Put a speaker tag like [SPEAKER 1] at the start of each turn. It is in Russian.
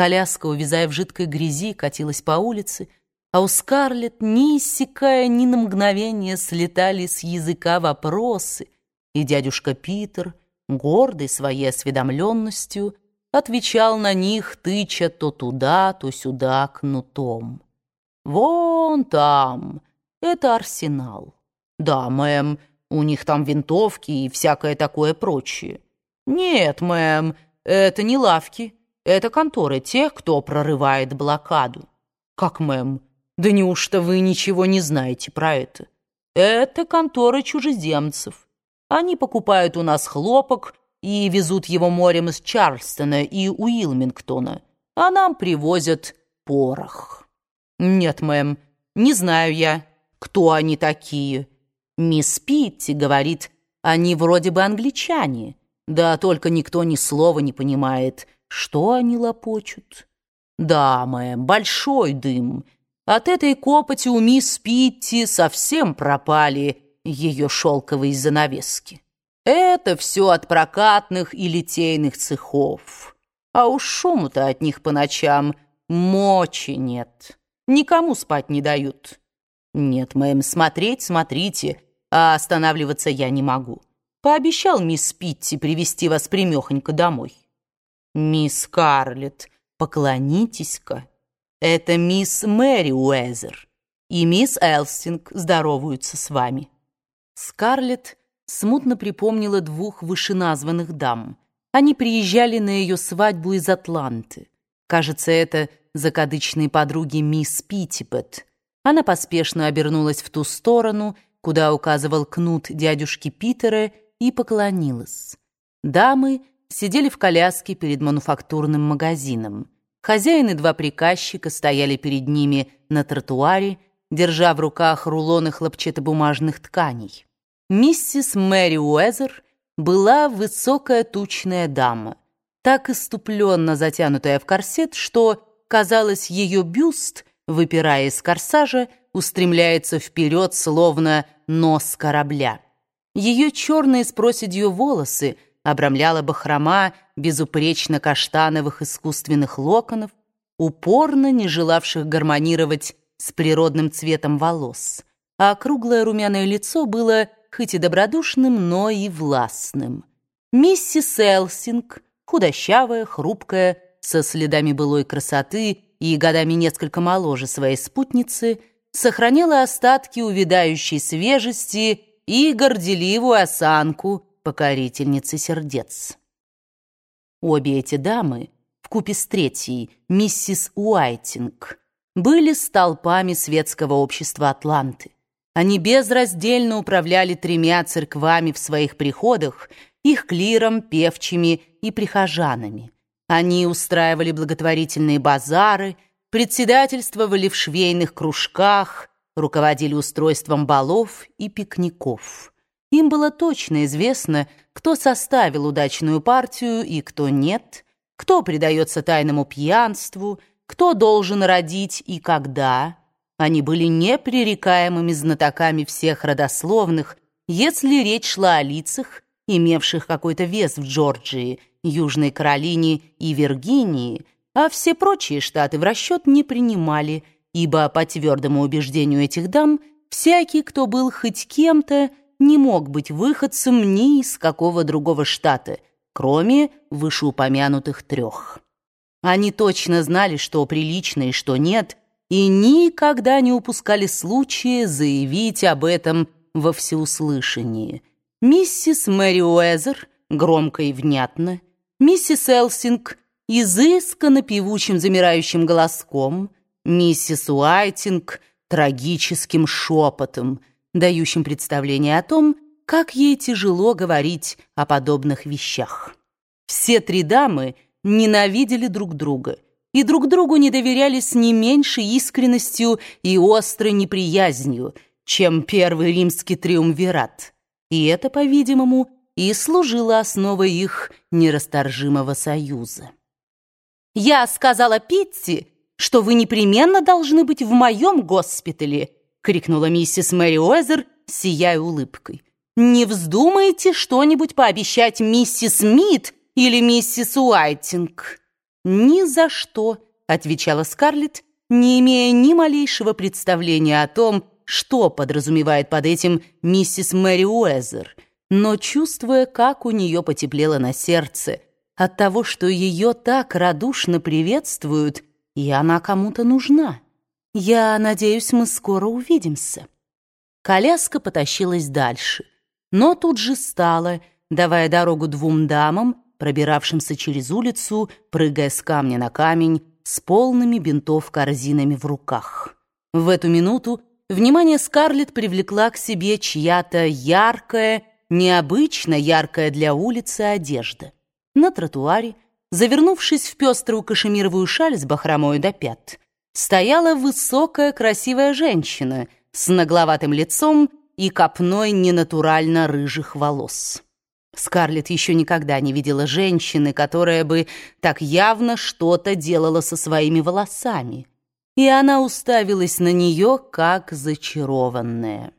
[SPEAKER 1] Коляска, увязая в жидкой грязи, катилась по улице, а у Скарлетт, не иссякая ни на мгновение, слетали с языка вопросы, и дядюшка Питер, гордый своей осведомленностью, отвечал на них, тыча то туда, то сюда кнутом. «Вон там, это арсенал. Да, мэм, у них там винтовки и всякое такое прочее. Нет, мэм, это не лавки». Это конторы тех, кто прорывает блокаду. Как, мэм? Да неужто вы ничего не знаете про это? Это конторы чужеземцев. Они покупают у нас хлопок и везут его морем из Чарльстона и Уилмингтона, а нам привозят порох. Нет, мэм, не знаю я, кто они такие. Мисс Питти говорит, они вроде бы англичане, да только никто ни слова не понимает — что они лопочут? Да, мэм, большой дым. От этой копоти у мисс Питти совсем пропали ее шелковые занавески. Это все от прокатных и литейных цехов. А уж шуму-то от них по ночам мочи нет. Никому спать не дают. Нет, мэм, смотреть смотрите, а останавливаться я не могу. Пообещал мисс Питти привести вас примехонько домой. «Мисс Карлетт, поклонитесь-ка. Это мисс Мэри Уэзер и мисс Элстинг здороваются с вами». Скарлетт смутно припомнила двух вышеназванных дам. Они приезжали на ее свадьбу из Атланты. Кажется, это закадычные подруги мисс Питтипет. Она поспешно обернулась в ту сторону, куда указывал кнут дядюшки Питера, и поклонилась. Дамы сидели в коляске перед мануфактурным магазином. Хозяин и два приказчика стояли перед ними на тротуаре, держа в руках рулоны хлопчатобумажных тканей. Миссис Мэри Уэзер была высокая тучная дама, так иступленно затянутая в корсет, что, казалось, ее бюст, выпирая из корсажа, устремляется вперед, словно нос корабля. Ее черные с проседью волосы — обрамляла бахрома безупречно каштановых искусственных локонов, упорно не желавших гармонировать с природным цветом волос, а круглое румяное лицо было хоть и добродушным, но и властным. Миссис Элсинг, худощавая, хрупкая, со следами былой красоты и годами несколько моложе своей спутницы, сохраняла остатки увядающей свежести и горделивую осанку, покорительницы сердец. Обе эти дамы, вкупе с третьей, миссис Уайтинг, были столпами светского общества Атланты. Они безраздельно управляли тремя церквами в своих приходах, их клиром, певчими и прихожанами. Они устраивали благотворительные базары, председательствовали в швейных кружках, руководили устройством балов и пикников. Им было точно известно, кто составил удачную партию и кто нет, кто предается тайному пьянству, кто должен родить и когда. Они были непререкаемыми знатоками всех родословных, если речь шла о лицах, имевших какой-то вес в Джорджии, Южной Каролине и Виргинии, а все прочие штаты в расчет не принимали, ибо, по твердому убеждению этих дам, всякий, кто был хоть кем-то, не мог быть выходцем ни из какого другого штата, кроме вышеупомянутых трех. Они точно знали, что прилично и что нет, и никогда не упускали случая заявить об этом во всеуслышание. Миссис Мэри Уэзер громко и внятно, миссис Элсинг изысканно певучим замирающим голоском, миссис Уайтинг трагическим шепотом — дающим представление о том, как ей тяжело говорить о подобных вещах. Все три дамы ненавидели друг друга и друг другу не доверялись не меньшей искренностью и острой неприязнью, чем первый римский триумвират. И это, по-видимому, и служило основой их нерасторжимого союза. «Я сказала Питти, что вы непременно должны быть в моем госпитале», — крикнула миссис Мэри Уэзер, сияя улыбкой. «Не вздумайте что-нибудь пообещать миссис Мид или миссис Уайтинг». «Ни за что», — отвечала Скарлетт, не имея ни малейшего представления о том, что подразумевает под этим миссис Мэри Уэзер, но чувствуя, как у нее потеплело на сердце от того, что ее так радушно приветствуют, и она кому-то нужна. Я надеюсь, мы скоро увидимся. Коляска потащилась дальше, но тут же стала, давая дорогу двум дамам, пробиравшимся через улицу, прыгая с камня на камень, с полными бинтов корзинами в руках. В эту минуту внимание Скарлетт привлекла к себе чья-то яркая, необычно яркая для улицы одежда. На тротуаре, завернувшись в пеструю кашемировую шаль с бахромой до пят, стояла высокая красивая женщина с нагловатым лицом и копной ненатурально рыжих волос. Скарлетт еще никогда не видела женщины, которая бы так явно что-то делала со своими волосами, и она уставилась на нее, как зачарованная.